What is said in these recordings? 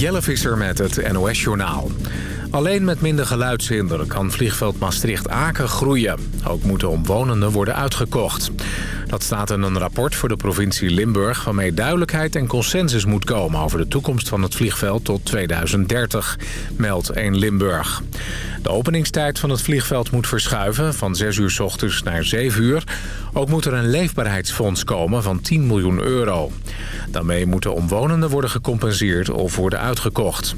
Jelle Visser met het NOS-journaal. Alleen met minder geluidshinder kan vliegveld Maastricht-Aken groeien. Ook moeten omwonenden worden uitgekocht. Dat staat in een rapport voor de provincie Limburg... waarmee duidelijkheid en consensus moet komen... over de toekomst van het vliegveld tot 2030, meldt 1 Limburg. De openingstijd van het vliegveld moet verschuiven... van 6 uur s ochtends naar 7 uur. Ook moet er een leefbaarheidsfonds komen van 10 miljoen euro. Daarmee moeten omwonenden worden gecompenseerd of worden uitgekocht.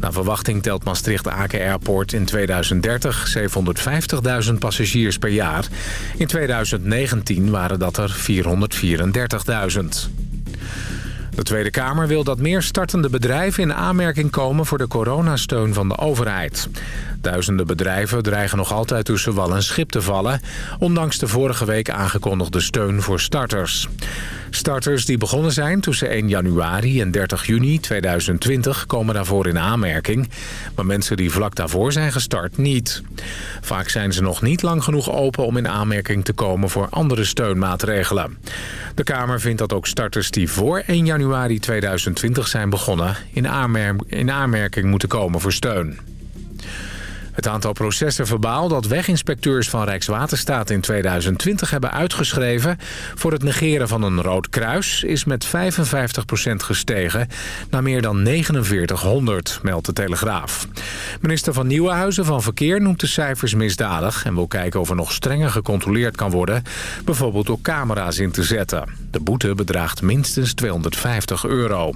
Naar verwachting telt Maastricht-Aken Airport in 2030 750.000 passagiers per jaar. In 2019 waren dat er 434.000. De Tweede Kamer wil dat meer startende bedrijven in aanmerking komen voor de coronasteun van de overheid. Duizenden bedrijven dreigen nog altijd tussen wal en schip te vallen... ondanks de vorige week aangekondigde steun voor starters. Starters die begonnen zijn tussen 1 januari en 30 juni 2020 komen daarvoor in aanmerking. Maar mensen die vlak daarvoor zijn gestart niet. Vaak zijn ze nog niet lang genoeg open om in aanmerking te komen voor andere steunmaatregelen. De Kamer vindt dat ook starters die voor 1 januari 2020 zijn begonnen in aanmerking moeten komen voor steun. Het aantal processen verbaal dat weginspecteurs van Rijkswaterstaat in 2020 hebben uitgeschreven voor het negeren van een rood kruis is met 55% gestegen naar meer dan 4900, meldt de Telegraaf. Minister van Nieuwenhuizen van Verkeer noemt de cijfers misdadig en wil kijken of er nog strenger gecontroleerd kan worden, bijvoorbeeld door camera's in te zetten. De boete bedraagt minstens 250 euro.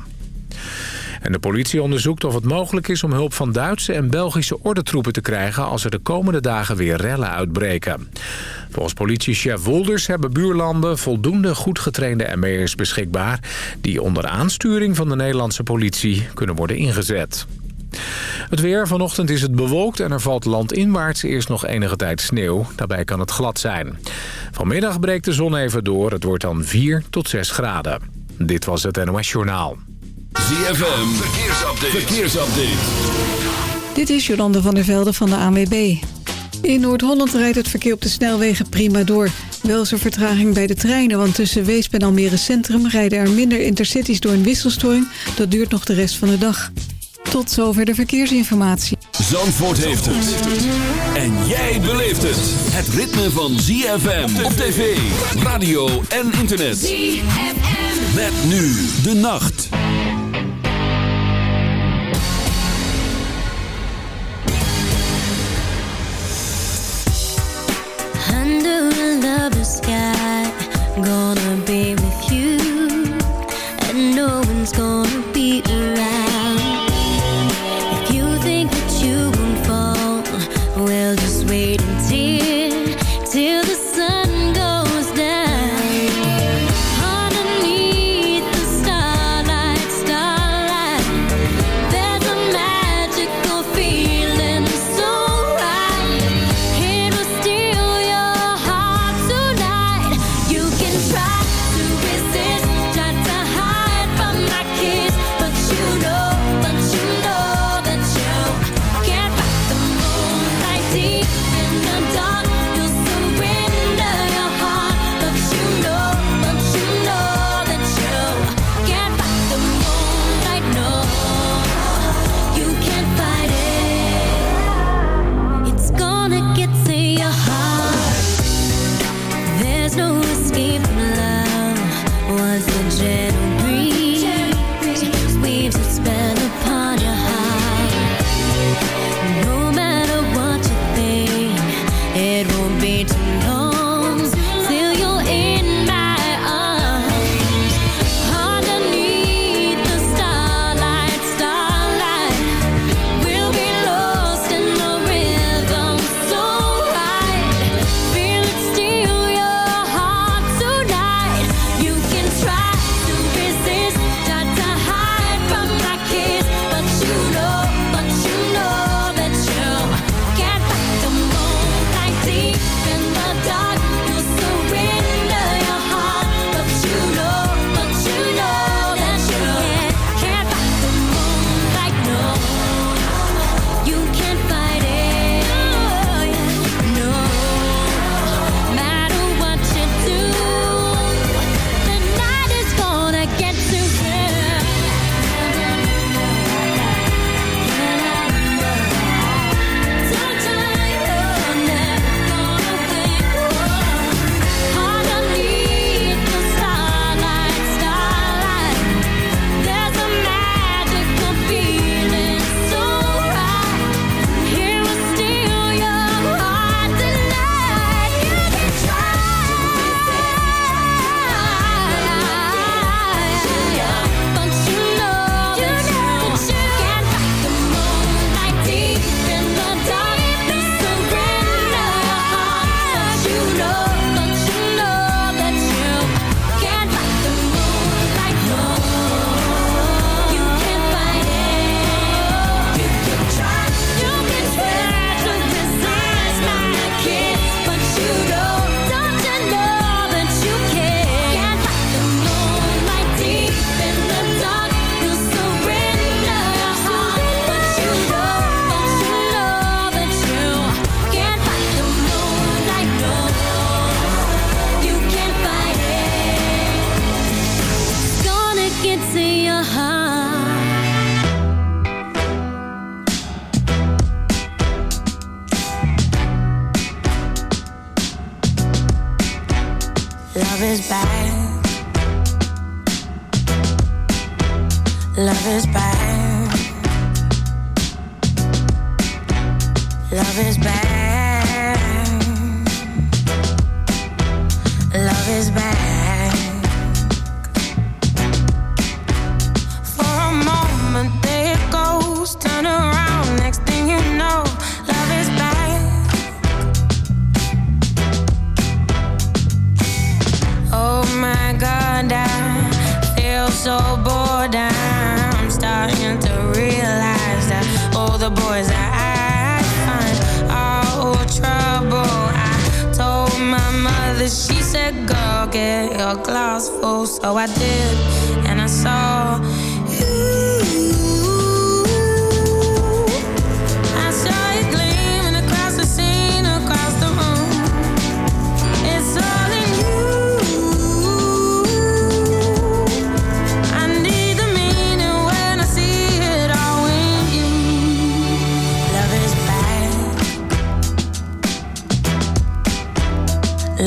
En de politie onderzoekt of het mogelijk is om hulp van Duitse en Belgische ordentroepen te krijgen... als er de komende dagen weer rellen uitbreken. Volgens politiechef Wolders hebben buurlanden voldoende goed getrainde ME'ers beschikbaar... die onder aansturing van de Nederlandse politie kunnen worden ingezet. Het weer. Vanochtend is het bewolkt en er valt landinwaarts eerst nog enige tijd sneeuw. Daarbij kan het glad zijn. Vanmiddag breekt de zon even door. Het wordt dan 4 tot 6 graden. Dit was het NOS Journaal. ZFM, verkeersupdate. verkeersupdate. Dit is Jolande van der Velde van de ANWB. In Noord-Holland rijdt het verkeer op de snelwegen prima door. Wel is er vertraging bij de treinen, want tussen Weesp en Almere Centrum... rijden er minder intercities door een wisselstoring. Dat duurt nog de rest van de dag. Tot zover de verkeersinformatie. Zandvoort heeft het. En jij beleeft het. Het ritme van ZFM op tv, radio en internet. ZFM. Met nu de nacht. The sky. Gonna be with you, and no one's gonna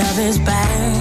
Love is bad.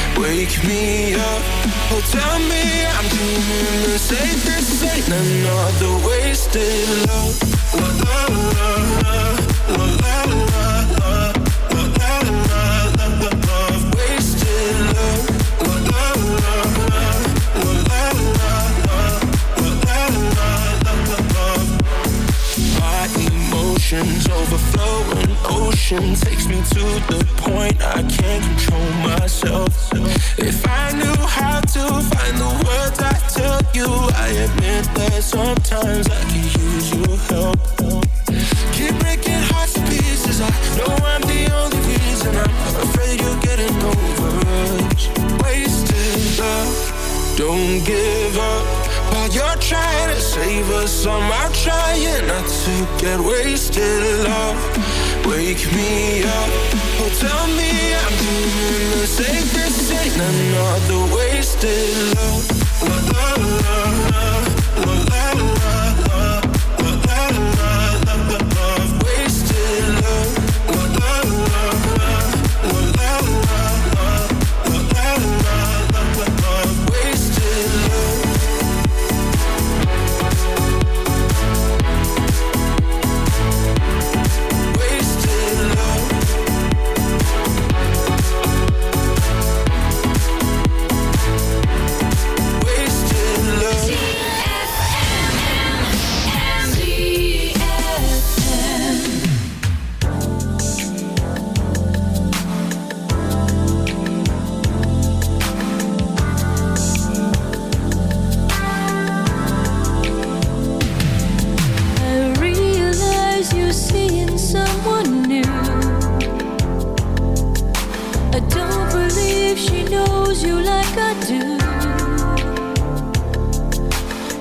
wake me up. Oh, tell me I'm doing the safest. Ain't another wasted love.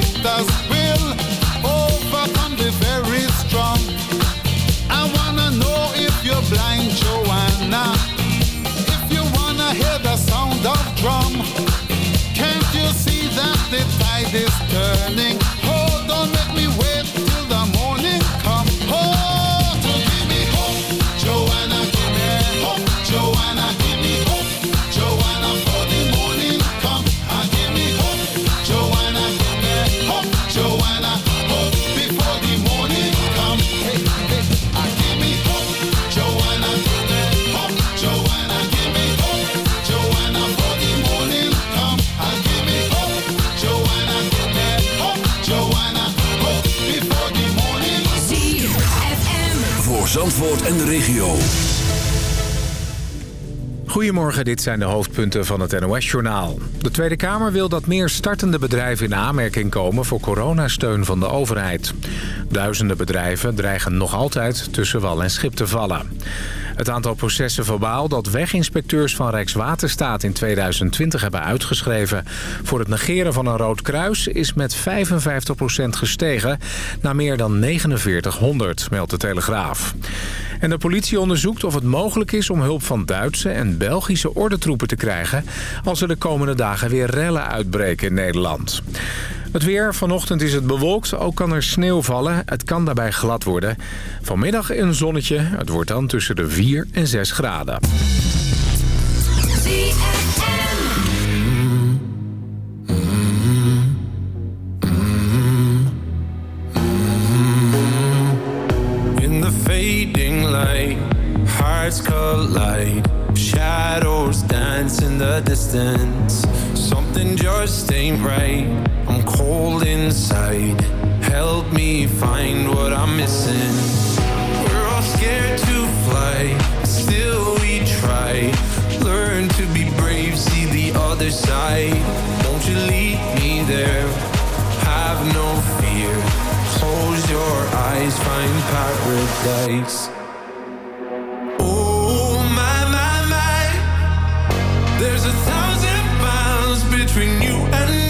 fighters will overcome the very strong. I wanna know if you're blind, Joanna. If you wanna hear the sound of drum, can't you see that the tide is turning? En de regio. Goedemorgen, dit zijn de hoofdpunten van het NOS-journaal. De Tweede Kamer wil dat meer startende bedrijven in aanmerking komen... voor coronasteun van de overheid. Duizenden bedrijven dreigen nog altijd tussen wal en schip te vallen. Het aantal processen verbaal dat weginspecteurs van Rijkswaterstaat in 2020 hebben uitgeschreven voor het negeren van een rood kruis is met 55% gestegen naar meer dan 4900, meldt de Telegraaf. En de politie onderzoekt of het mogelijk is om hulp van Duitse en Belgische ordentroepen te krijgen als er de komende dagen weer rellen uitbreken in Nederland. Het weer, vanochtend is het bewolkt, ook kan er sneeuw vallen. Het kan daarbij glad worden. Vanmiddag een zonnetje, het wordt dan tussen de 4 en 6 graden. In the fading light, hearts collide. Shadows dance in the distance. Something just ain't right. I'm cold inside. Help me find what I'm missing. We're all scared to fly, still we try. Learn to be brave, see the other side. Won't you lead me there? Have no fear. Close your eyes, find paradise. Oh my my my, there's a thousand miles between you and I.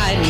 sliding